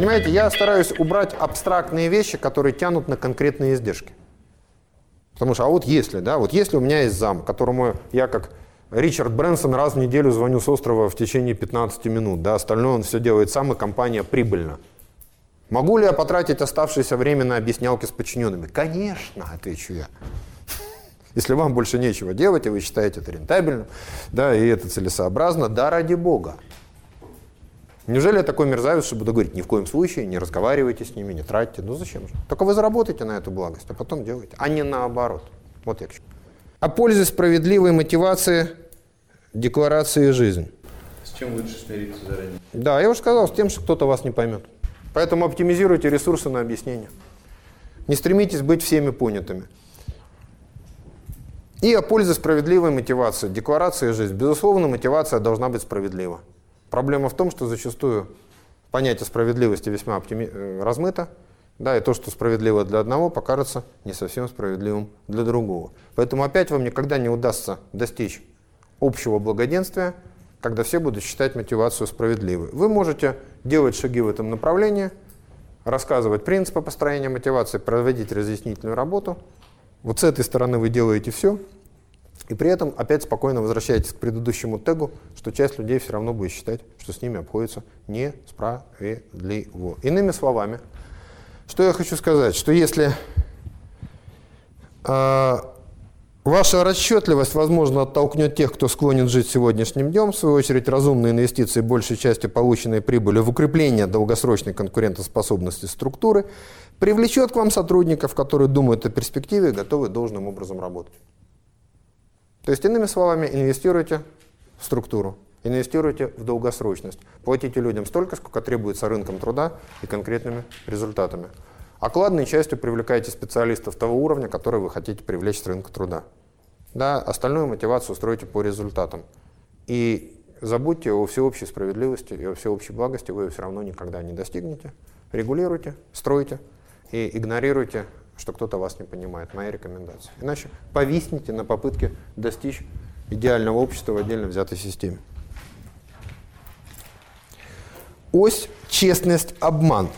Понимаете, я стараюсь убрать абстрактные вещи, которые тянут на конкретные издержки. Потому что, а вот если, да, вот если у меня есть зам, которому я как Ричард Брэнсон раз в неделю звоню с острова в течение 15 минут, да, остальное он все делает сам, и компания прибыльна. Могу ли я потратить оставшееся время на объяснялки с подчиненными? Конечно, отвечу я. Если вам больше нечего делать, и вы считаете это рентабельным, да, и это целесообразно, да, ради бога. Неужели я такой мерзавец, что буду говорить, ни в коем случае не разговаривайте с ними, не тратьте? Ну зачем же? Только вы заработаете на эту благость, а потом делайте. А не наоборот. Вот я к чему. О пользе справедливой мотивации декларации жизнь. С чем лучше смириться заранее? Да, я уже сказал, с тем, что кто-то вас не поймет. Поэтому оптимизируйте ресурсы на объяснение. Не стремитесь быть всеми понятыми. И о пользе справедливой мотивации. Декларация жизнь. Безусловно, мотивация должна быть справедлива. Проблема в том, что зачастую понятие справедливости весьма оптими... Э, размыто, да, и то, что справедливо для одного, покажется не совсем справедливым для другого. Поэтому опять вам никогда не удастся достичь общего благоденствия, когда все будут считать мотивацию справедливой. Вы можете делать шаги в этом направлении, рассказывать принципы построения мотивации, проводить разъяснительную работу – вот с этой стороны вы делаете все, и при этом опять спокойно возвращаетесь к предыдущему тегу, что часть людей все равно будет считать, что с ними обходится несправедливо. Иными словами, что я хочу сказать, что если э, ваша расчетливость, возможно, оттолкнет тех, кто склонен жить сегодняшним днем, в свою очередь разумные инвестиции, большей частью полученной прибыли в укрепление долгосрочной конкурентоспособности структуры – привлечет к вам сотрудников, которые думают о перспективе и готовы должным образом работать. То есть, иными словами, инвестируйте в структуру, инвестируйте в долгосрочность, платите людям столько, сколько требуется рынком труда и конкретными результатами. Окладной частью привлекайте специалистов того уровня, который вы хотите привлечь с рынка труда. Да, остальную мотивацию устройте по результатам. И забудьте о всеобщей справедливости и о всеобщей благости, вы ее все равно никогда не достигнете. Регулируйте, стройте, и игнорируйте, что кто-то вас не понимает. Моя рекомендация. Иначе повисните на попытке достичь идеального общества в отдельно взятой системе. Ось честность, обман.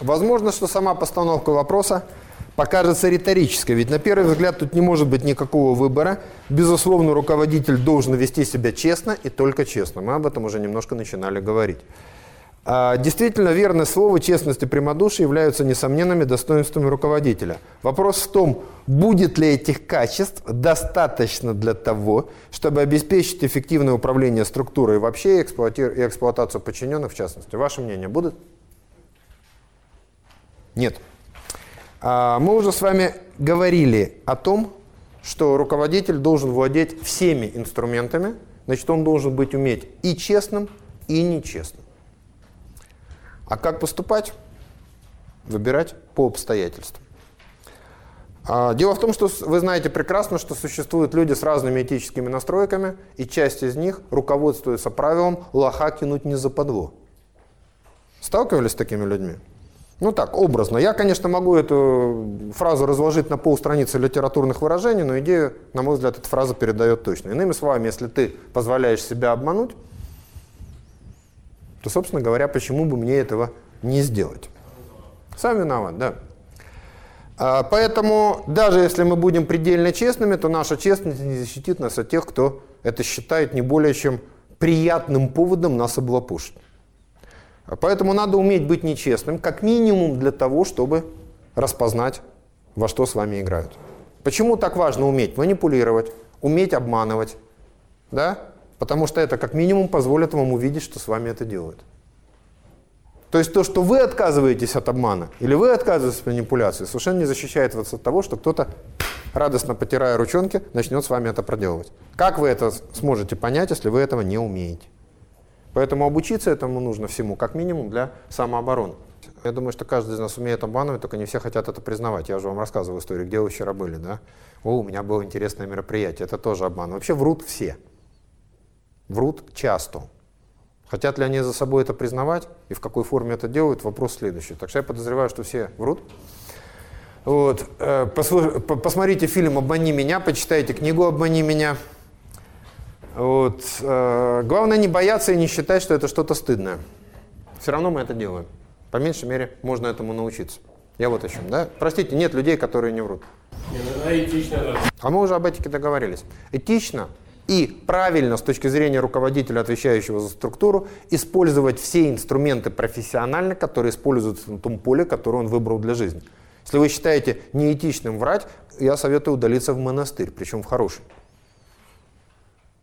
Возможно, что сама постановка вопроса покажется риторической, ведь на первый взгляд тут не может быть никакого выбора. Безусловно, руководитель должен вести себя честно и только честно. Мы об этом уже немножко начинали говорить. А, действительно, верное слово, честность и прямодушие являются несомненными достоинствами руководителя. Вопрос в том, будет ли этих качеств достаточно для того, чтобы обеспечить эффективное управление структурой вообще и, и эксплуатацию подчиненных в частности. Ваше мнение будет? Нет. А, мы уже с вами говорили о том, что руководитель должен владеть всеми инструментами, значит, он должен быть уметь и честным, и нечестным. А как поступать? Выбирать по обстоятельствам. А, дело в том, что вы знаете прекрасно, что существуют люди с разными этическими настройками, и часть из них руководствуется правилом «лоха кинуть не западло». Сталкивались с такими людьми? Ну так, образно. Я, конечно, могу эту фразу разложить на полстраницы литературных выражений, но идею, на мой взгляд, эта фраза передает точно. Иными словами, если ты позволяешь себя обмануть, то, собственно говоря, почему бы мне этого не сделать? Сам виноват, да. А, поэтому даже если мы будем предельно честными, то наша честность не защитит нас от тех, кто это считает не более чем приятным поводом нас облапушить. А поэтому надо уметь быть нечестным, как минимум для того, чтобы распознать, во что с вами играют. Почему так важно уметь манипулировать, уметь обманывать, да? Потому что это как минимум позволит вам увидеть, что с вами это делают. То есть то, что вы отказываетесь от обмана, или вы отказываетесь от манипуляции, совершенно не защищает вас от того, что кто-то, радостно потирая ручонки, начнет с вами это проделывать. Как вы это сможете понять, если вы этого не умеете? Поэтому обучиться этому нужно всему, как минимум, для самообороны. Я думаю, что каждый из нас умеет обманывать, только не все хотят это признавать. Я уже вам рассказывал историю, где вы вчера были, да? О, у меня было интересное мероприятие, это тоже обман. Вообще врут все врут часто. Хотят ли они за собой это признавать и в какой форме это делают, вопрос следующий. Так что я подозреваю, что все врут. Вот. Э, посмотрите фильм «Обмани меня», почитайте книгу «Обмани меня». Вот. Э, главное не бояться и не считать, что это что-то стыдное. Все равно мы это делаем. По меньшей мере, можно этому научиться. Я вот о чем, да? Простите, нет людей, которые не врут. Ну, этично. А мы уже об этике договорились. Этично и правильно с точки зрения руководителя, отвечающего за структуру, использовать все инструменты профессионально, которые используются на том поле, которое он выбрал для жизни. Если вы считаете неэтичным врать, я советую удалиться в монастырь, причем в хороший.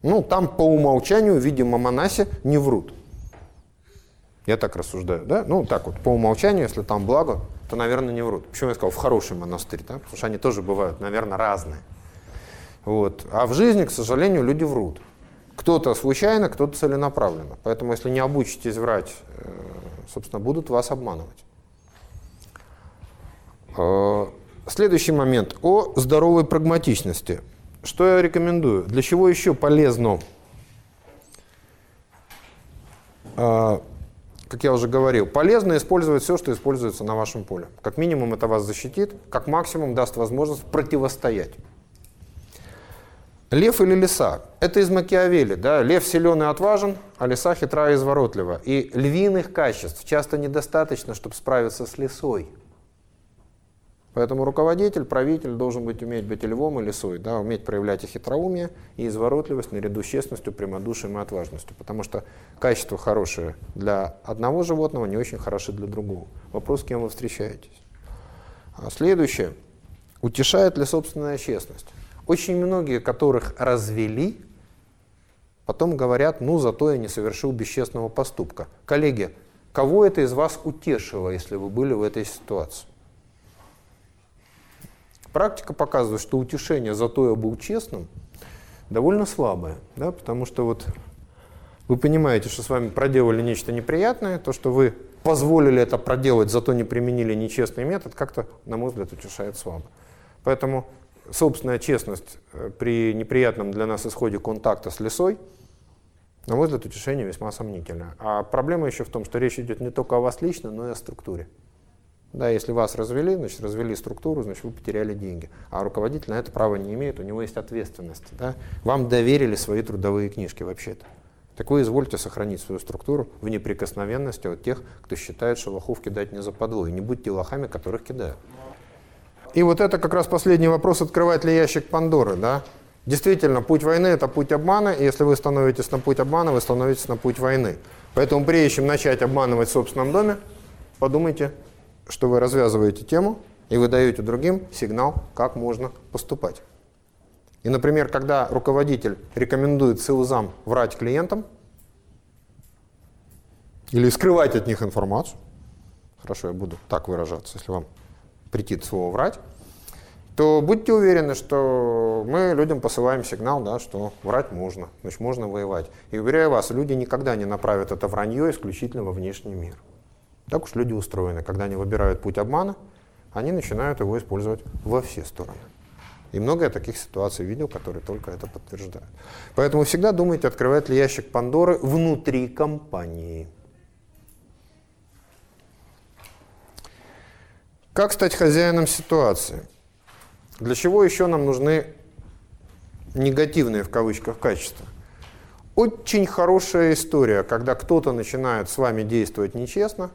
Ну, там по умолчанию, видимо, монаси не врут. Я так рассуждаю, да? Ну, так вот, по умолчанию, если там благо, то, наверное, не врут. Почему я сказал в хороший монастырь, да? Потому что они тоже бывают, наверное, разные. Вот. А в жизни, к сожалению, люди врут. Кто-то случайно, кто-то целенаправленно. Поэтому, если не обучитесь врать, э, собственно, будут вас обманывать. Э, следующий момент о здоровой прагматичности. Что я рекомендую? Для чего еще полезно, э, как я уже говорил, полезно использовать все, что используется на вашем поле. Как минимум это вас защитит, как максимум даст возможность противостоять. Лев или лиса? Это из Макиавелли. Да? Лев силен и отважен, а лиса хитра и изворотлива. И львиных качеств часто недостаточно, чтобы справиться с лисой. Поэтому руководитель, правитель должен быть, уметь быть и львом, и лисой, да, уметь проявлять и хитроумие, и изворотливость наряду с честностью, прямодушием и отважностью. Потому что качества хорошие для одного животного не очень хороши для другого. Вопрос, с кем вы встречаетесь. А следующее. Утешает ли собственная честность? Очень многие, которых развели, потом говорят, ну, зато я не совершил бесчестного поступка. Коллеги, кого это из вас утешило, если вы были в этой ситуации? Практика показывает, что утешение «зато я был честным» довольно слабое, да, потому что вот вы понимаете, что с вами проделали нечто неприятное, то, что вы позволили это проделать, зато не применили нечестный метод, как-то, на мой взгляд, утешает слабо. Поэтому собственная честность э, при неприятном для нас исходе контакта с лесой, на мой взгляд, утешение весьма сомнительное. А проблема еще в том, что речь идет не только о вас лично, но и о структуре. Да, если вас развели, значит, развели структуру, значит, вы потеряли деньги. А руководитель на это права не имеет, у него есть ответственность. Да? Вам доверили свои трудовые книжки вообще-то. Так вы извольте сохранить свою структуру в неприкосновенности от тех, кто считает, что лохов кидать не западло. И не будьте лохами, которых кидают. И вот это как раз последний вопрос, открывает ли ящик Пандоры, да? Действительно, путь войны – это путь обмана, и если вы становитесь на путь обмана, вы становитесь на путь войны. Поэтому прежде чем начать обманывать в собственном доме, подумайте, что вы развязываете тему, и вы даете другим сигнал, как можно поступать. И, например, когда руководитель рекомендует СИЛЗам врать клиентам или скрывать от них информацию, хорошо, я буду так выражаться, если вам претит слово «врать», то будьте уверены, что мы людям посылаем сигнал, да, что врать можно, значит, можно воевать. И уверяю вас, люди никогда не направят это вранье исключительно во внешний мир. Так уж люди устроены. Когда они выбирают путь обмана, они начинают его использовать во все стороны. И много я таких ситуаций видел, которые только это подтверждают. Поэтому всегда думайте, открывает ли ящик Пандоры внутри компании. Как стать хозяином ситуации? Для чего еще нам нужны негативные в кавычках качества? Очень хорошая история, когда кто-то начинает с вами действовать нечестно,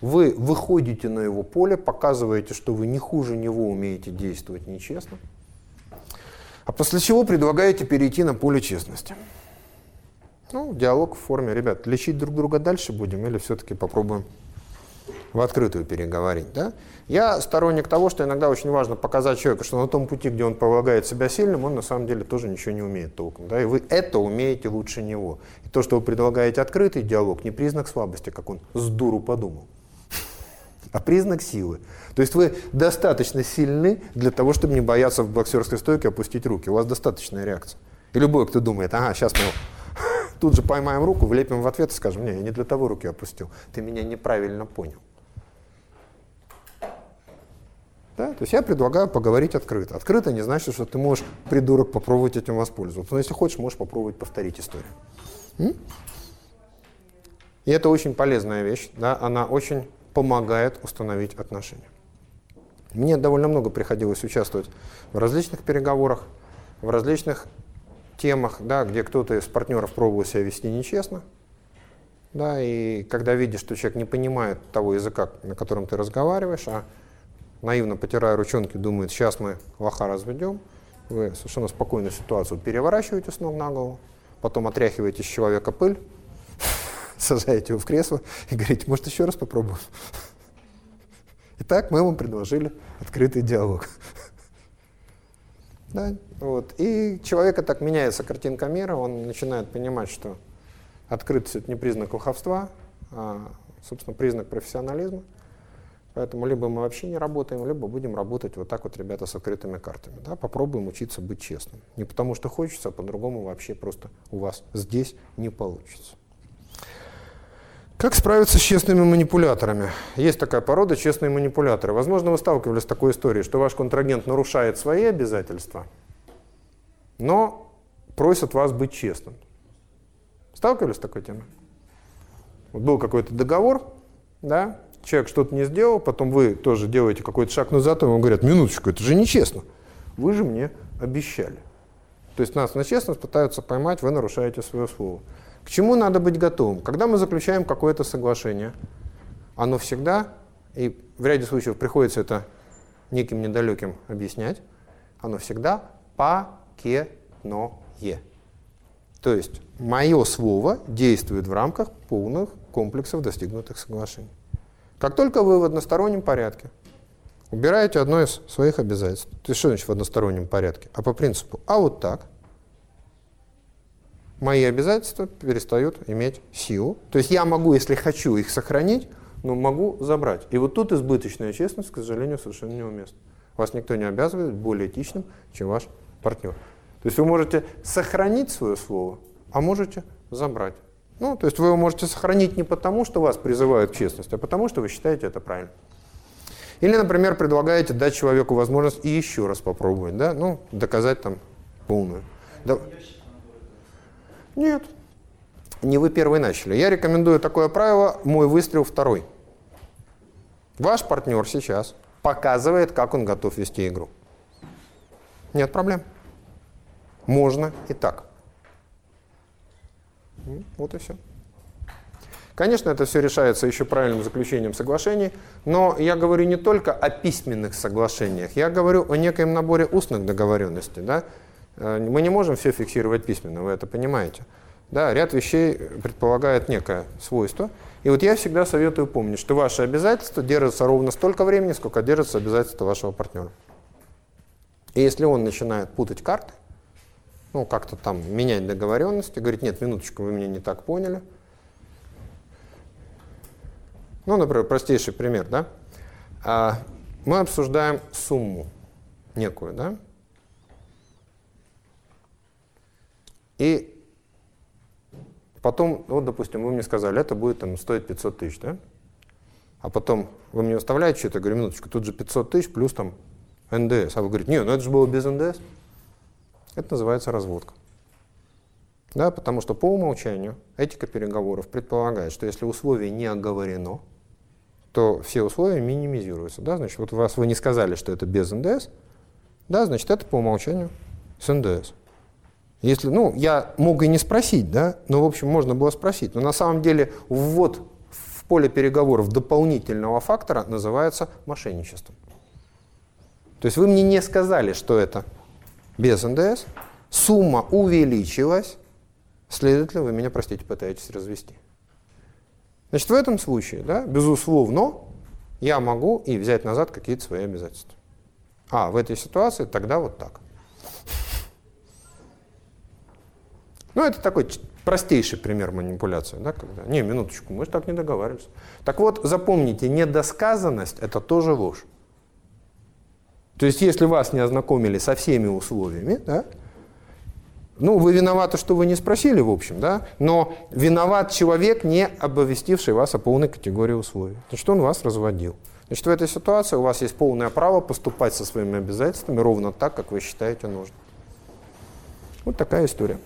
вы выходите на его поле, показываете, что вы не хуже него умеете действовать нечестно, а после чего предлагаете перейти на поле честности. Ну, диалог в форме, ребят, лечить друг друга дальше будем или все-таки попробуем в открытую переговорить. Да? Я сторонник того, что иногда очень важно показать человеку, что на том пути, где он полагает себя сильным, он на самом деле тоже ничего не умеет толком. Да? И вы это умеете лучше него. И то, что вы предлагаете открытый диалог, не признак слабости, как он с дуру подумал, а признак силы. То есть вы достаточно сильны для того, чтобы не бояться в боксерской стойке опустить руки. У вас достаточная реакция. И любой, кто думает, ага, сейчас мы тут же поймаем руку, влепим в ответ и скажем, не, я не для того руки опустил, ты меня неправильно понял. Да? То есть я предлагаю поговорить открыто. Открыто не значит, что ты можешь, придурок, попробовать этим воспользоваться. Но если хочешь, можешь попробовать повторить историю. М? И это очень полезная вещь, да? она очень помогает установить отношения. Мне довольно много приходилось участвовать в различных переговорах, в различных темах, да, где кто-то из партнеров пробовал себя вести нечестно. Да, и когда видишь, что человек не понимает того языка, на котором ты разговариваешь, а наивно потирая ручонки, думает, сейчас мы лоха разведем, вы совершенно спокойную ситуацию переворачиваете с ног на голову, потом отряхиваете с человека пыль, сажаете его в кресло и говорите, может, еще раз попробуем? Итак, мы вам предложили открытый диалог. Да, вот. И человека так меняется картинка мира, он начинает понимать, что открытость – это не признак лоховства, а, собственно, признак профессионализма. Поэтому либо мы вообще не работаем, либо будем работать вот так вот, ребята, с открытыми картами. Да? Попробуем учиться быть честным. Не потому что хочется, а по-другому вообще просто у вас здесь не получится. Как справиться с честными манипуляторами? Есть такая порода честные манипуляторы. Возможно, вы сталкивались с такой историей, что ваш контрагент нарушает свои обязательства, но просит вас быть честным. Сталкивались с такой темой? Вот был какой-то договор, да, человек что-то не сделал, потом вы тоже делаете какой-то шаг назад, и вам говорят, минуточку, это же нечестно. Вы же мне обещали. То есть нас на честность пытаются поймать, вы нарушаете свое слово. К чему надо быть готовым? Когда мы заключаем какое-то соглашение, оно всегда, и в ряде случаев приходится это неким недалеким объяснять, оно всегда пакетное. То есть мое слово действует в рамках полных комплексов достигнутых соглашений. Как только вы в одностороннем порядке убираете одно из своих обязательств, то есть что значит в одностороннем порядке? А по принципу, а вот так – мои обязательства перестают иметь силу. То есть я могу, если хочу, их сохранить, но могу забрать. И вот тут избыточная честность, к сожалению, совершенно неуместна. Вас никто не обязывает более этичным, чем ваш партнер. То есть вы можете сохранить свое слово, а можете забрать. Ну, то есть вы его можете сохранить не потому, что вас призывают к честности, а потому, что вы считаете это правильно. Или, например, предлагаете дать человеку возможность и еще раз попробовать, да, ну, доказать там полную. Да. Нет. Не вы первый начали. Я рекомендую такое правило «мой выстрел второй». Ваш партнер сейчас показывает, как он готов вести игру. Нет проблем. Можно и так. Вот и все. Конечно, это все решается еще правильным заключением соглашений, но я говорю не только о письменных соглашениях, я говорю о некоем наборе устных договоренностей. Да? Э, мы не можем все фиксировать письменно, вы это понимаете. Да, ряд вещей предполагает некое свойство. И вот я всегда советую помнить, что ваши обязательства держатся ровно столько времени, сколько держатся обязательства вашего партнера. И если он начинает путать карты, ну, как-то там менять договоренности, говорит, нет, минуточку, вы меня не так поняли. Ну, например, простейший пример, да? А, мы обсуждаем сумму некую, да? И потом, вот, допустим, вы мне сказали, это будет там, стоить 500 тысяч, да? А потом вы мне выставляете что-то, говорю, минуточку, тут же 500 тысяч плюс там НДС. А вы говорите, нет, ну это же было без НДС. Это называется разводка. Да, потому что по умолчанию этика переговоров предполагает, что если условие не оговорено, то все условия минимизируются. Да? Значит, вот вас вы не сказали, что это без НДС, да, значит, это по умолчанию с НДС. Если, ну, я мог и не спросить, да, но, в общем, можно было спросить. Но на самом деле ввод в поле переговоров дополнительного фактора называется мошенничеством. То есть вы мне не сказали, что это без НДС, сумма увеличилась, следовательно, вы меня, простите, пытаетесь развести. Значит, в этом случае, да, безусловно, я могу и взять назад какие-то свои обязательства. А, в этой ситуации тогда вот так. Ну, это такой простейший пример манипуляции. Да, когда, не, минуточку, мы же так не договаривались. Так вот, запомните, недосказанность – это тоже ложь. То есть, если вас не ознакомили со всеми условиями, да, ну, вы виноваты, что вы не спросили, в общем, да, но виноват человек, не оповестивший вас о полной категории условий. Значит, он вас разводил. Значит, в этой ситуации у вас есть полное право поступать со своими обязательствами ровно так, как вы считаете нужным. Вот такая история.